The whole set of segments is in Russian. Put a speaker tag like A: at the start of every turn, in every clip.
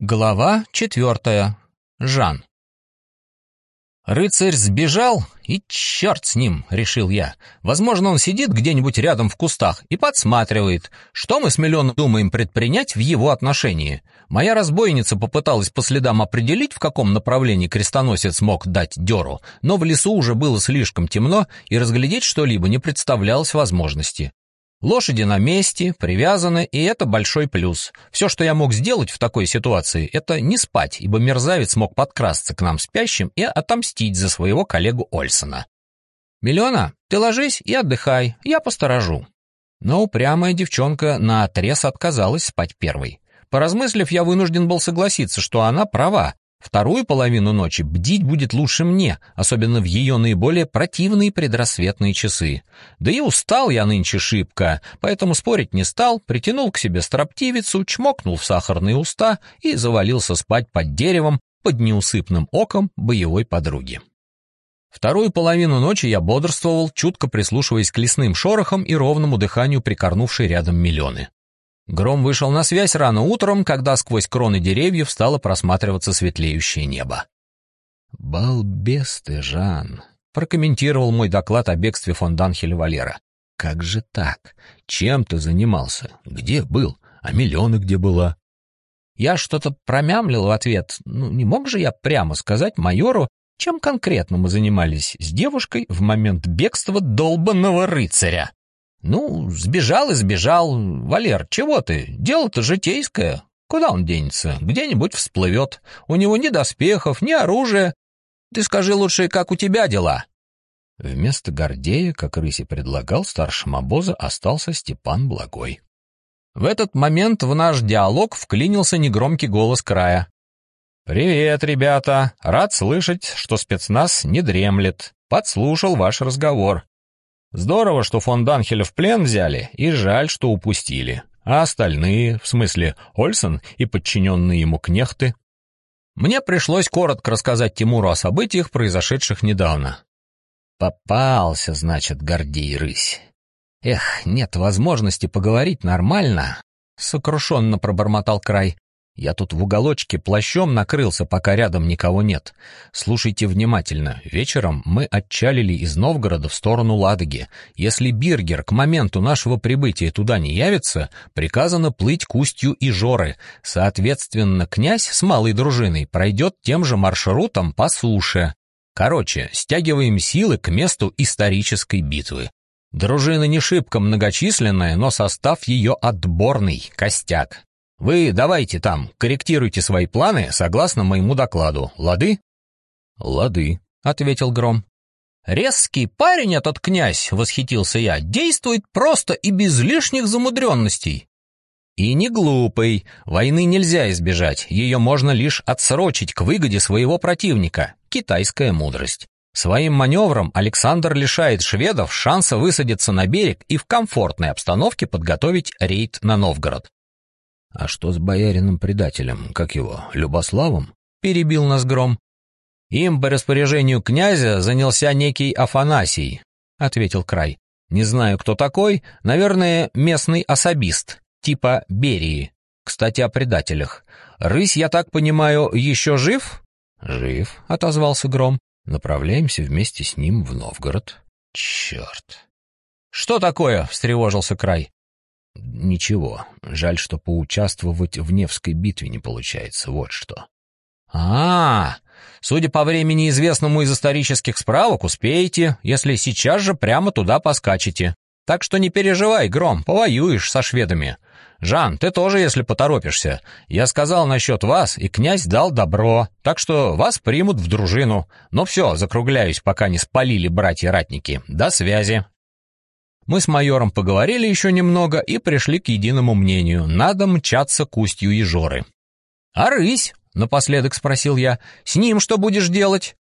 A: Глава четвертая. Жан. Рыцарь сбежал, и черт с ним, решил я. Возможно, он сидит где-нибудь рядом в кустах и подсматривает, что мы с Миллионом думаем предпринять в его отношении. Моя разбойница попыталась по следам определить, в каком направлении крестоносец мог дать дёру, но в лесу уже было слишком темно, и разглядеть что-либо не представлялось возможности. Лошади на месте, привязаны, и это большой плюс. Все, что я мог сделать в такой ситуации, это не спать, ибо мерзавец мог подкрасться к нам спящим и отомстить за своего коллегу Ольсона. «Миллиона, ты ложись и отдыхай, я посторожу». Но упрямая девчонка наотрез отказалась спать первой. Поразмыслив, я вынужден был согласиться, что она права, Вторую половину ночи бдить будет лучше мне, особенно в ее наиболее противные предрассветные часы. Да и устал я нынче шибко, поэтому спорить не стал, притянул к себе строптивицу, чмокнул в сахарные уста и завалился спать под деревом под неусыпным оком боевой подруги. Вторую половину ночи я бодрствовал, чутко прислушиваясь к лесным шорохам и ровному дыханию прикорнувшей рядом миллионы. Гром вышел на связь рано утром, когда сквозь кроны деревьев стало просматриваться светлеющее небо. «Балбес ты, Жан!» — прокомментировал мой доклад о бегстве фон Данхеля Валера. «Как же так? Чем ты занимался? Где был? А миллионы где была?» Я что-то промямлил в ответ. Ну, не мог же я прямо сказать майору, чем конкретно мы занимались с девушкой в момент бегства долбанного рыцаря. «Ну, сбежал и сбежал. Валер, чего ты? Дело-то житейское. Куда он денется? Где-нибудь всплывет. У него ни доспехов, ни оружия. Ты скажи лучше, как у тебя дела?» Вместо Гордея, как Рыси предлагал, старшим обоза остался Степан Благой. В этот момент в наш диалог вклинился негромкий голос края. «Привет, ребята! Рад слышать, что спецназ не дремлет. Подслушал ваш разговор. Здорово, что фон Данхеля в плен взяли, и жаль, что упустили. А остальные, в смысле Ольсен и подчиненные ему кнехты? Мне пришлось коротко рассказать Тимуру о событиях, произошедших недавно. Попался, значит, Гордей Рысь. Эх, нет возможности поговорить нормально. Сокрушенно пробормотал край. Я тут в уголочке плащом накрылся, пока рядом никого нет. Слушайте внимательно. Вечером мы отчалили из Новгорода в сторону Ладоги. Если Биргер к моменту нашего прибытия туда не явится, приказано плыть к устью Ижоры. Соответственно, князь с малой дружиной пройдет тем же маршрутом по суше. Короче, стягиваем силы к месту исторической битвы. Дружина не шибко многочисленная, но состав ее отборный, костяк. Вы давайте там, корректируйте свои планы согласно моему докладу, лады?» «Лады», — ответил Гром. «Резкий парень этот князь», — восхитился я, — «действует просто и без лишних замудренностей». «И не глупый. Войны нельзя избежать, ее можно лишь отсрочить к выгоде своего противника. Китайская мудрость. Своим маневром Александр лишает шведов шанса высадиться на берег и в комфортной обстановке подготовить рейд на Новгород. «А что с боярином-предателем, как его, Любославом?» — перебил нас Гром. «Им по распоряжению князя занялся некий Афанасий», — ответил Край. «Не знаю, кто такой, наверное, местный особист, типа Берии. Кстати, о предателях. Рысь, я так понимаю, еще жив?» «Жив», — отозвался Гром. «Направляемся вместе с ним в Новгород». «Черт!» «Что такое?» — встревожился Край. Ничего, жаль, что поучаствовать в Невской битве не получается, вот что. А, -а, а Судя по времени, известному из исторических справок, успеете, если сейчас же прямо туда поскачете. Так что не переживай, Гром, повоюешь со шведами. Жан, ты тоже, если поторопишься. Я сказал насчет вас, и князь дал добро, так что вас примут в дружину. Но все, закругляюсь, пока не спалили братья-ратники. До связи. Мы с майором поговорили еще немного и пришли к единому мнению. Надо мчаться к устью Ежоры. «А рысь?» — напоследок спросил я. «С ним что будешь делать?»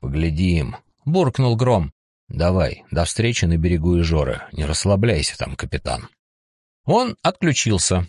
A: «Поглядим», — буркнул Гром. «Давай, до встречи на берегу Ижоры. Не расслабляйся там, капитан». Он отключился.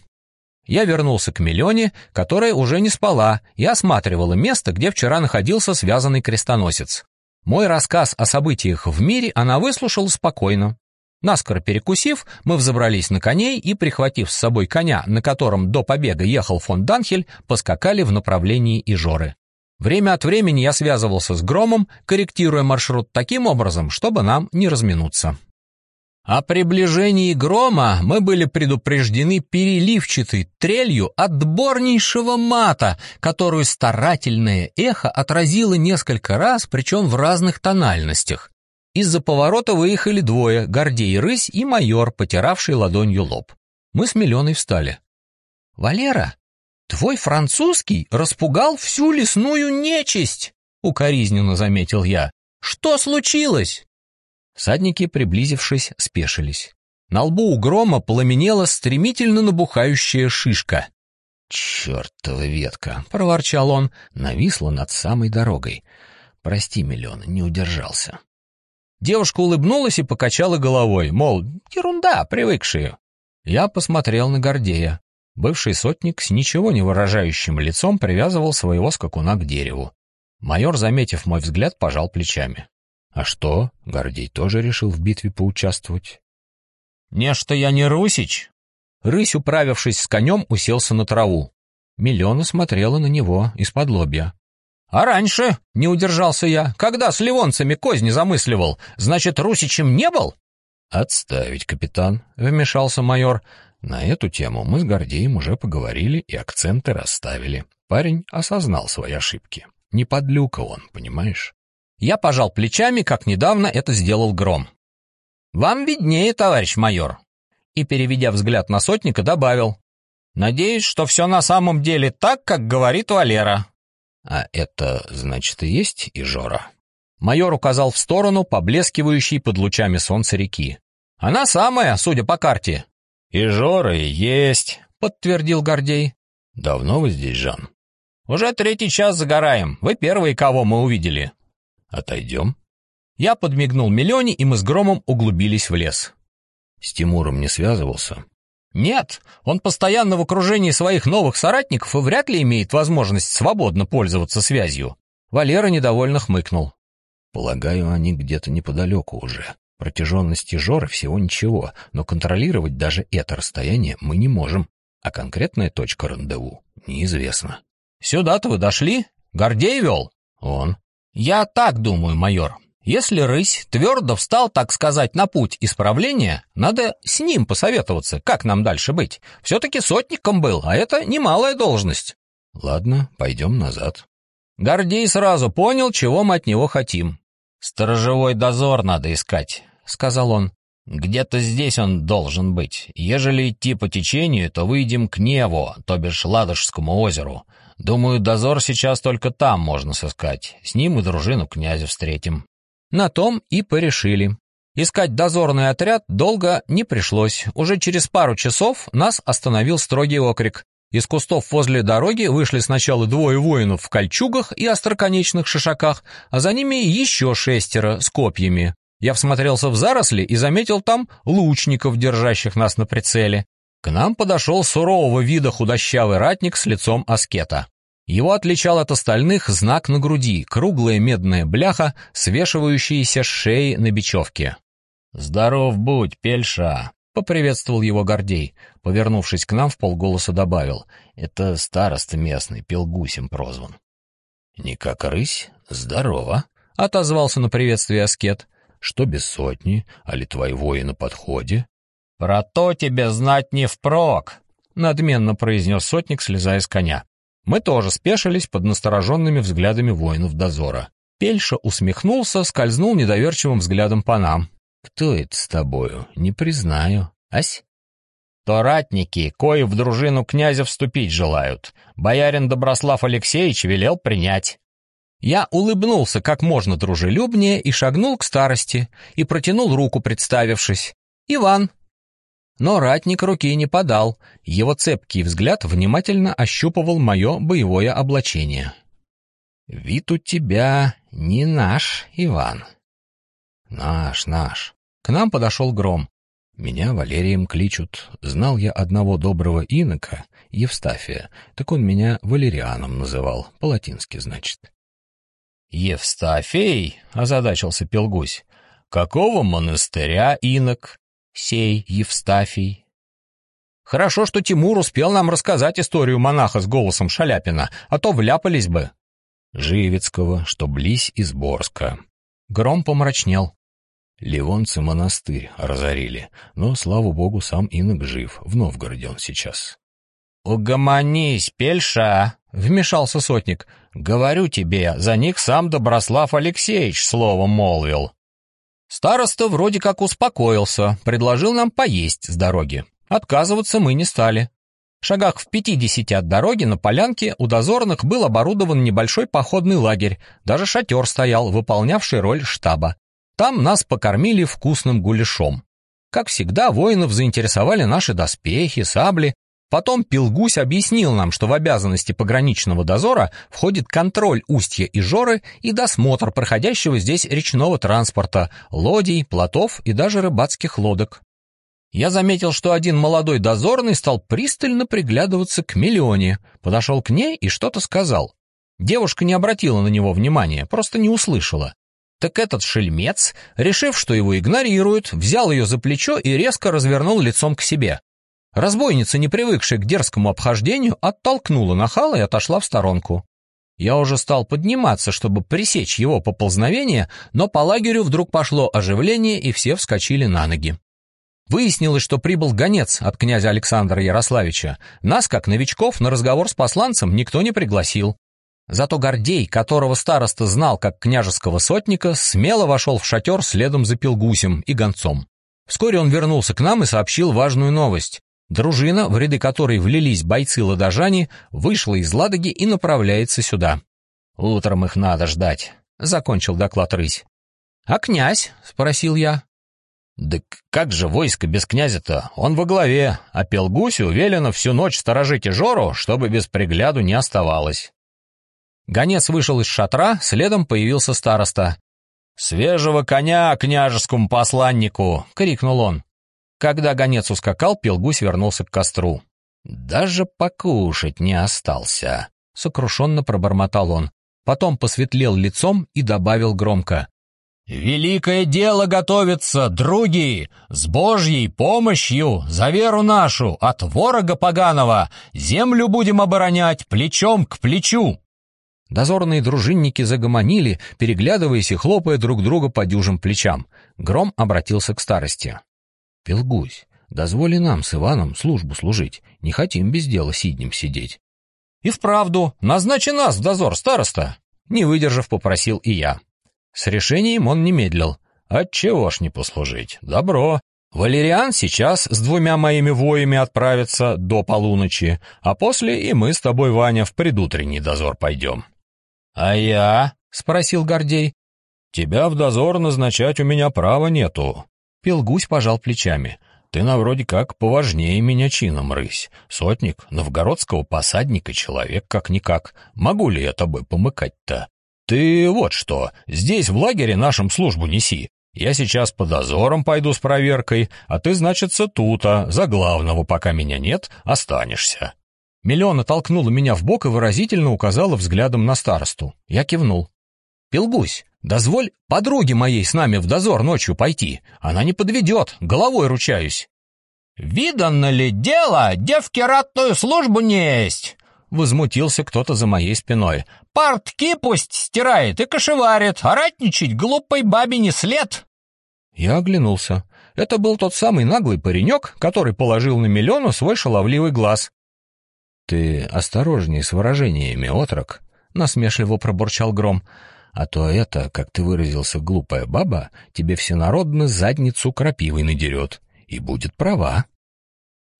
A: Я вернулся к Миллионе, которая уже не спала и осматривала место, где вчера находился связанный крестоносец. Мой рассказ о событиях в мире она выслушала спокойно. Наскоро перекусив, мы взобрались на коней и, прихватив с собой коня, на котором до побега ехал фон Данхель, поскакали в направлении Ижоры. Время от времени я связывался с Громом, корректируя маршрут таким образом, чтобы нам не разминуться. О приближении грома мы были предупреждены переливчатой трелью отборнейшего мата, которую старательное эхо отразило несколько раз, причем в разных тональностях. Из-за поворота выехали двое, Гордей Рысь и майор, потиравший ладонью лоб. Мы с Миленой встали. «Валера, твой французский распугал всю лесную нечисть!» — укоризненно заметил я. «Что случилось?» Садники, приблизившись, спешились. На лбу у грома пламенела стремительно набухающая шишка. «Чертова ветка!» — проворчал он, нависла над самой дорогой. «Прости, Миллион, не удержался». Девушка улыбнулась и покачала головой, мол, ерунда, привыкшие. Я посмотрел на Гордея. Бывший сотник с ничего не выражающим лицом привязывал своего скакуна к дереву. Майор, заметив мой взгляд, пожал плечами. А что, Гордей тоже решил в битве поучаствовать? «Нечто я не Русич!» Рысь, управившись с конем, уселся на траву. Миллиона смотрела на него из-под лобья. «А раньше?» — не удержался я. «Когда с ливонцами козни замысливал, значит, Русичем не был?» «Отставить, капитан», — вмешался майор. «На эту тему мы с Гордеем уже поговорили и акценты расставили. Парень осознал свои ошибки. Не подлюка он, понимаешь?» Я пожал плечами, как недавно это сделал Гром. «Вам виднее, товарищ майор». И, переведя взгляд на сотника, добавил. «Надеюсь, что все на самом деле так, как говорит Валера». «А это, значит, и есть Ижора?» Майор указал в сторону, поблескивающей под лучами солнца реки. «Она самая, судя по карте». «Ижора и есть», — подтвердил Гордей. «Давно вы здесь, Жан?» «Уже третий час загораем. Вы первые, кого мы увидели». Отойдем. Я подмигнул Миллионе, и мы с Громом углубились в лес. С Тимуром не связывался? Нет, он постоянно в окружении своих новых соратников и вряд ли имеет возможность свободно пользоваться связью. Валера недовольно хмыкнул. Полагаю, они где-то неподалеку уже. Протяженности Жоры всего ничего, но контролировать даже это расстояние мы не можем, а конкретная точка рандеву неизвестна. «Сюда-то вы дошли? Гордей вел?» «Он». «Я так думаю, майор. Если рысь твердо встал, так сказать, на путь исправления, надо с ним посоветоваться, как нам дальше быть. Все-таки сотником был, а это немалая должность». «Ладно, пойдем назад». Гордей сразу понял, чего мы от него хотим. «Сторожевой дозор надо искать», — сказал он. «Где-то здесь он должен быть. Ежели идти по течению, то выйдем к Неву, то бишь Ладожскому озеру. Думаю, дозор сейчас только там можно сыскать. С ним и дружину князя встретим. На том и порешили. Искать дозорный отряд долго не пришлось. Уже через пару часов нас остановил строгий окрик. Из кустов возле дороги вышли сначала двое воинов в кольчугах и остроконечных шишаках, а за ними еще шестеро с копьями. Я всмотрелся в заросли и заметил там лучников, держащих нас на прицеле. К нам подошел сурового вида худощавый ратник с лицом аскета. Его отличал от остальных знак на груди, круглая медная бляха, свешивающаяся с шеи на бечевке. «Здоров будь, Пельша!» — поприветствовал его Гордей. Повернувшись к нам, в полголоса добавил. «Это староста местный, Пелгусем прозван». «Не как рысь, здорово!» — отозвался на приветствие аскет. «Что без сотни, а ли твои вои на подходе?» «Про то тебе знать не впрок», — надменно произнес сотник, слезая с коня. Мы тоже спешились под настороженными взглядами воинов дозора. Пельша усмехнулся, скользнул недоверчивым взглядом по нам. «Кто это с тобою? Не признаю. Ась?» «То ратники, кои в дружину князя вступить желают. Боярин Доброслав Алексеевич велел принять». Я улыбнулся как можно дружелюбнее и шагнул к старости, и протянул руку, представившись. «Иван, но ратник руки не подал, его цепкий взгляд внимательно ощупывал мое боевое облачение. «Вид у тебя не наш, Иван». «Наш, наш». К нам подошел Гром. Меня Валерием кличут. Знал я одного доброго инока, Евстафия, так он меня Валерианом называл, по-латински, значит. «Евстафий?» — озадачился Пелгусь. «Какого монастыря инок? Сей Евстафий. Хорошо, что Тимур успел нам рассказать историю монаха с голосом Шаляпина, а то вляпались бы. Живецкого, что близь из Борска. Гром помрачнел. Ливонцы монастырь разорили, но, слава богу, сам инок жив, в Новгороде он сейчас. «Угомонись, пельша!» — вмешался сотник. «Говорю тебе, за них сам Доброслав Алексеевич словом молвил». Староста вроде как успокоился, предложил нам поесть с дороги. Отказываться мы не стали. В шагах в пятидесяти от дороги на полянке у дозорных был оборудован небольшой походный лагерь, даже шатер стоял, выполнявший роль штаба. Там нас покормили вкусным гуляшом. Как всегда, воинов заинтересовали наши доспехи, сабли. Потом Пилгусь объяснил нам, что в обязанности пограничного дозора входит контроль устья и жоры и досмотр проходящего здесь речного транспорта, лодий, плотов и даже рыбацких лодок. Я заметил, что один молодой дозорный стал пристально приглядываться к Миллионе, подошел к ней и что-то сказал. Девушка не обратила на него внимания, просто не услышала. Так этот шельмец, решив, что его игнорируют, взял ее за плечо и резко развернул лицом к себе. Разбойница, не привыкшая к дерзкому обхождению, оттолкнула нахала и отошла в сторонку. Я уже стал подниматься, чтобы пресечь его поползновение, но по лагерю вдруг пошло оживление, и все вскочили на ноги. Выяснилось, что прибыл гонец от князя Александра Ярославича. Нас, как новичков, на разговор с посланцем никто не пригласил. Зато Гордей, которого староста знал как княжеского сотника, смело вошел в шатер следом за Пилгусем и гонцом. Вскоре он вернулся к нам и сообщил важную новость. Дружина, в ряды которой влились бойцы-ладожане, вышла из Ладоги и направляется сюда. «Утром их надо ждать», — закончил доклад рысь. «А князь?» — спросил я. «Да как же войско без князя-то? Он во главе, а Пелгусю велено всю ночь сторожить Жору, чтобы без пригляду не оставалось». Гонец вышел из шатра, следом появился староста. «Свежего коня княжескому посланнику!» — крикнул он. Когда гонец ускакал, Пелгусь вернулся к костру. «Даже покушать не остался», — сокрушенно пробормотал он. Потом посветлел лицом и добавил громко. «Великое дело готовится, други! С Божьей помощью, за веру нашу, от ворога поганого, землю будем оборонять плечом к плечу!» Дозорные дружинники загомонили, переглядываясь и хлопая друг друга по дюжим плечам. Гром обратился к старости. «Пелгусь, дозволи нам с Иваном службу служить. Не хотим без дела сиднем сидеть». «И вправду, назначи нас в дозор, староста!» Не выдержав, попросил и я. С решением он не медлил. «Отчего ж не послужить? Добро. Валериан сейчас с двумя моими воями отправится до полуночи, а после и мы с тобой, Ваня, в предутренний дозор пойдем». «А я?» — спросил Гордей. «Тебя в дозор назначать у меня права нету». Пелгусь пожал плечами. «Ты на вроде как поважнее меня чином, рысь. Сотник, новгородского посадника человек как-никак. Могу ли я тобой помыкать-то? Ты вот что, здесь в лагере нашим службу неси. Я сейчас по дозорам пойду с проверкой, а ты, значится, тута, за главного, пока меня нет, останешься». Миллиона толкнула меня в бок и выразительно указала взглядом на старосту. Я кивнул. «Пелгусь, дозволь подруге моей с нами в дозор ночью пойти. Она не подведет, головой ручаюсь». «Видано ли дело, девки ратную службу несть?» Возмутился кто-то за моей спиной. «Портки пусть стирает и кошеварит, а ратничать глупой бабе не след!» Я оглянулся. Это был тот самый наглый паренек, который положил на Миллиону свой шаловливый глаз. «Ты осторожней с выражениями, отрок», — насмешливо пробурчал Гром. «А то это, как ты выразился, глупая баба, тебе всенародно задницу крапивой надерет. И будет права».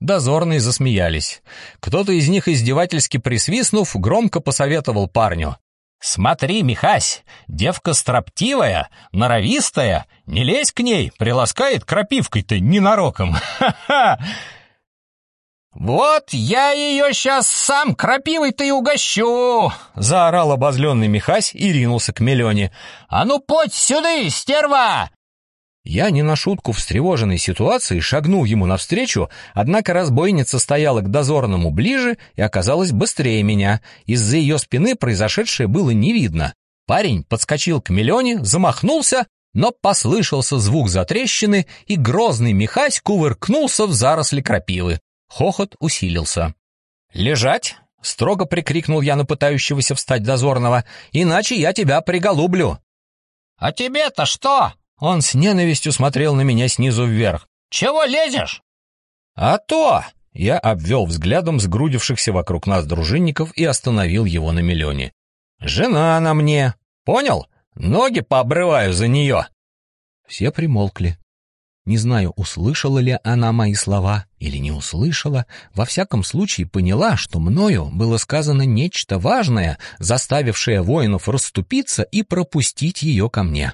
A: Дозорные засмеялись. Кто-то из них, издевательски присвистнув, громко посоветовал парню. «Смотри, Михась, девка строптивая, норовистая, не лезь к ней, приласкает крапивкой-то ненароком. Ха-ха!» «Вот я ее сейчас сам крапивой-то и угощу!» — заорал обозленный Михась и ринулся к Миллионе. «А ну, подь сюда, стерва!» Я не на шутку встревоженной ситуации шагнул ему навстречу, однако разбойница стояла к дозорному ближе и оказалась быстрее меня. Из-за ее спины произошедшее было не видно. Парень подскочил к Миллионе, замахнулся, но послышался звук затрещины, и грозный Михась кувыркнулся в заросли крапивы. Хохот усилился. «Лежать!» — строго прикрикнул я на пытающегося встать дозорного. «Иначе я тебя приголублю!»
B: «А тебе-то что?»
A: Он с ненавистью смотрел на меня снизу вверх.
B: «Чего лезешь?»
A: «А то!» Я обвел взглядом сгрудившихся вокруг нас дружинников и остановил его на миллионе. «Жена на мне! Понял? Ноги пообрываю за нее!» Все примолкли. Не знаю, услышала ли она мои слова или не услышала, во всяком случае поняла, что мною было сказано нечто важное, заставившее воинов расступиться и пропустить ее ко мне.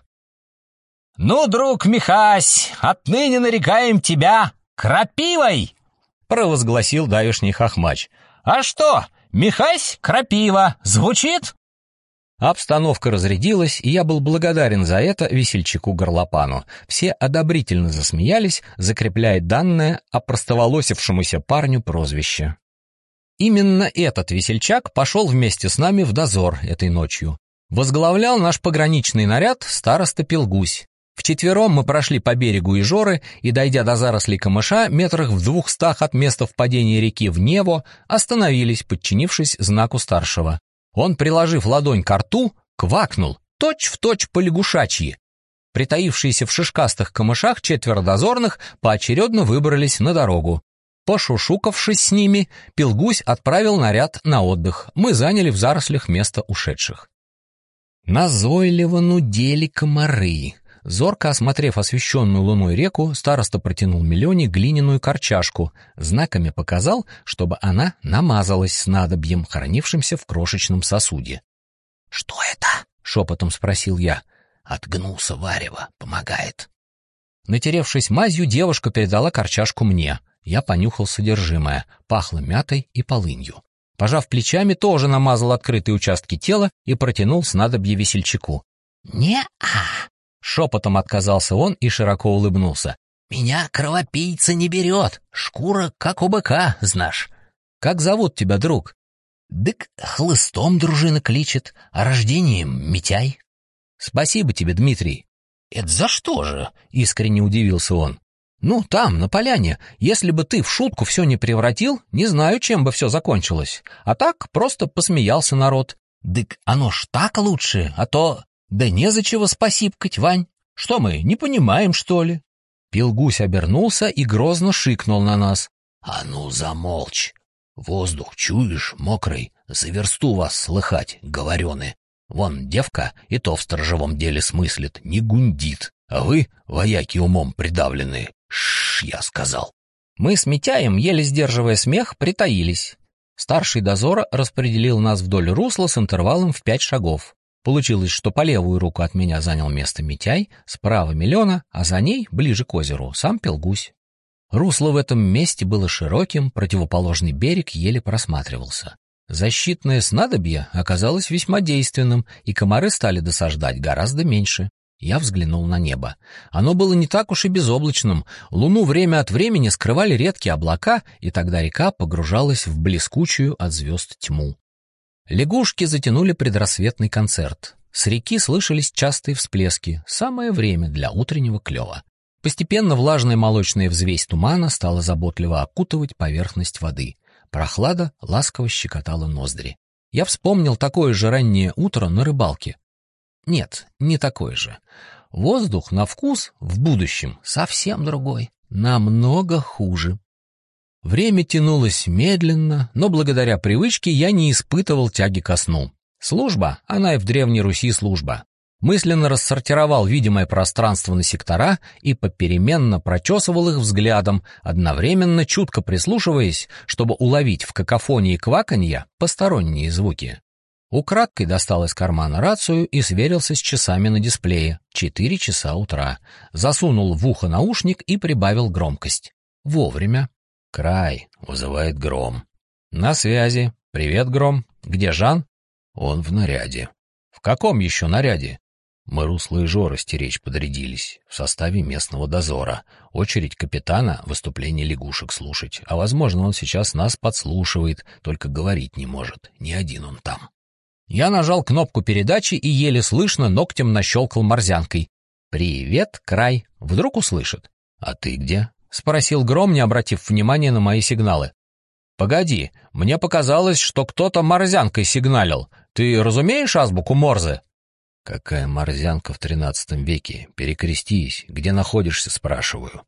B: «Ну, друг Михась, отныне нарекаем тебя крапивой!» провозгласил давишний хохмач. «А что, Михась крапива звучит?»
A: Обстановка разрядилась, и я был благодарен за это весельчаку Горлопану. Все одобрительно засмеялись, закрепляя данное о простоволосившемуся парню прозвище. Именно этот весельчак пошел вместе с нами в дозор этой ночью. Возглавлял наш пограничный наряд староста Пелгусь. Вчетвером мы прошли по берегу Ижоры и, дойдя до зарослей камыша, метрах в двухстах от места впадения реки в Нево, остановились, подчинившись знаку старшего. Он, приложив ладонь к рту, квакнул, точь-в-точь по лягушачьи. Притаившиеся в шишкастых камышах четверо дозорных поочередно выбрались на дорогу. Пошушукавшись с ними, Пилгусь отправил наряд на отдых. Мы заняли в зарослях место ушедших. Назойливо нудели комары. Зорко осмотрев освещенную луной реку, староста протянул Миллионе глиняную корчашку, знаками показал, чтобы она намазалась с надобьем, хранившимся в крошечном сосуде.
B: «Что это?» — шепотом спросил я. «Отгнулся варево, помогает».
A: Натеревшись мазью, девушка передала корчашку мне. Я понюхал содержимое, пахло мятой и полынью. Пожав плечами, тоже намазал открытые участки тела и протянул снадобье весельчаку.
B: «Не-а!»
A: Шепотом отказался он и широко улыбнулся.
B: «Меня кровопийца не берет. Шкура, как у быка, знаешь».
A: «Как зовут тебя, друг?»
B: «Дык хлыстом дружина кличет, а рождением Митяй».
A: «Спасибо тебе, Дмитрий».
B: «Это за что же?»
A: — искренне удивился он. «Ну, там, на поляне. Если бы ты в шутку все не превратил, не знаю, чем бы все закончилось. А так просто посмеялся народ.
B: Дык оно ж так лучше, а то
A: «Да незачего спасибкать, Вань. Что мы, не понимаем, что ли?» Пилгусь обернулся и грозно шикнул на нас.
B: «А ну, замолчь! Воздух чуешь, мокрый, за версту вас слыхать, говорены. Вон девка и то в сторожевом деле смыслит, не гундит, а вы, вояки умом придавленные, шш, я сказал».
A: Мы с Митяем, еле сдерживая смех, притаились. Старший дозора распределил нас вдоль русла с интервалом в пять шагов. Получилось, что по левую руку от меня занял место Митяй, справа Миллиона, а за ней, ближе к озеру, сам Пелгусь. Русло в этом месте было широким, противоположный берег еле просматривался. Защитное снадобье оказалось весьма действенным, и комары стали досаждать гораздо меньше. Я взглянул на небо. Оно было не так уж и безоблачным. Луну время от времени скрывали редкие облака, и тогда река погружалась в блескучую от звезд тьму. Лягушки затянули предрассветный концерт. С реки слышались частые всплески, самое время для утреннего клёва. Постепенно влажная молочная взвесь тумана стала заботливо окутывать поверхность воды. Прохлада ласково щекотала ноздри. Я вспомнил такое же раннее утро на рыбалке. Нет, не такое же. Воздух на вкус в будущем совсем другой, намного хуже. Время тянулось медленно, но благодаря привычке я не испытывал тяги ко сну. Служба, она и в Древней Руси служба. Мысленно рассортировал видимое пространство на сектора и попеременно прочесывал их взглядом, одновременно чутко прислушиваясь, чтобы уловить в какофонии кваканья посторонние звуки. Украдкой достал из кармана рацию и сверился с часами на дисплее. Четыре часа утра. Засунул в ухо наушник и прибавил громкость. Вовремя.
B: Край, вызывает Гром.
A: На связи. Привет, Гром. Где Жан?
B: Он в наряде.
A: В каком еще наряде?
B: Мы русло и Жора стеречь подрядились в составе местного дозора. Очередь капитана выступление лягушек слушать. А возможно, он сейчас нас подслушивает, только говорить не может. Не один он там.
A: Я нажал кнопку передачи и еле слышно ногтем нащелкал морзянкой. «Привет, край!» Вдруг услышит. «А ты где?» — спросил Гром, не обратив внимания на мои сигналы. «Погоди, мне показалось, что кто-то морзянкой сигналил. Ты разумеешь азбуку Морзе?»
B: «Какая морзянка в тринадцатом веке? Перекрестись. Где находишься, спрашиваю?»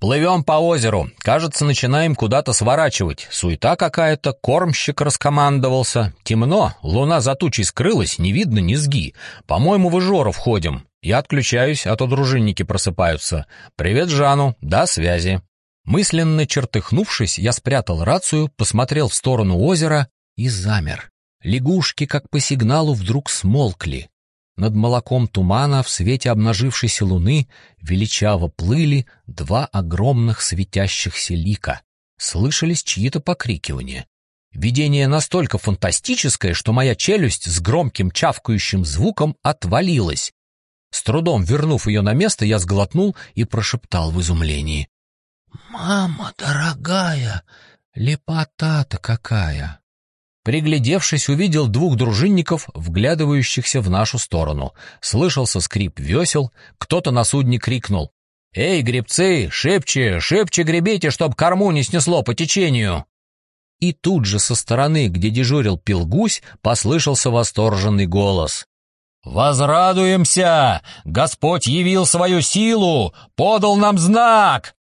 A: «Плывем по озеру. Кажется, начинаем куда-то сворачивать. Суета какая-то, кормщик раскомандовался. Темно, луна за тучей скрылась, не видно низги. По-моему, в Ижору входим. Я отключаюсь, а то дружинники просыпаются. Привет Жану, до связи». Мысленно чертыхнувшись, я спрятал рацию, посмотрел в сторону озера и замер. Лягушки, как по сигналу, вдруг смолкли. Над молоком тумана в свете обнажившейся луны величаво плыли два огромных светящихся лика. Слышались чьи-то покрикивания. Видение настолько фантастическое, что моя челюсть с громким чавкающим звуком отвалилась. С трудом вернув ее на место, я сглотнул и прошептал в изумлении. «Мама дорогая, лепота-то какая!» Приглядевшись, увидел двух дружинников, вглядывающихся в нашу сторону. Слышался скрип весел, кто-то на судне крикнул. «Эй, гребцы, шепче, шепче гребите, чтоб корму не снесло по течению!» И тут же со стороны, где дежурил пилгусь, послышался восторженный голос. «Возрадуемся! Господь явил свою силу, подал нам знак!»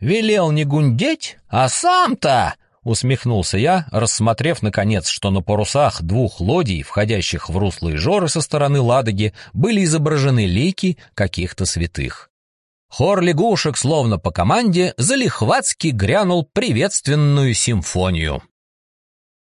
A: «Велел не гундеть, а сам-то!» Усмехнулся я, рассмотрев, наконец, что на парусах двух лодий, входящих в русло Ижоры со стороны Ладоги, были изображены лейки каких-то святых. Хор лягушек, словно по команде, залихватски грянул приветственную симфонию.